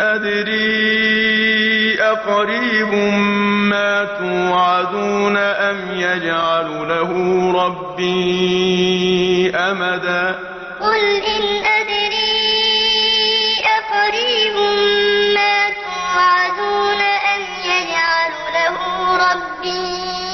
أدري أقريب ما توعدون أم يجعل له ربي أمدا قل إن أدري أقريب ما توعدون أم يجعل له ربي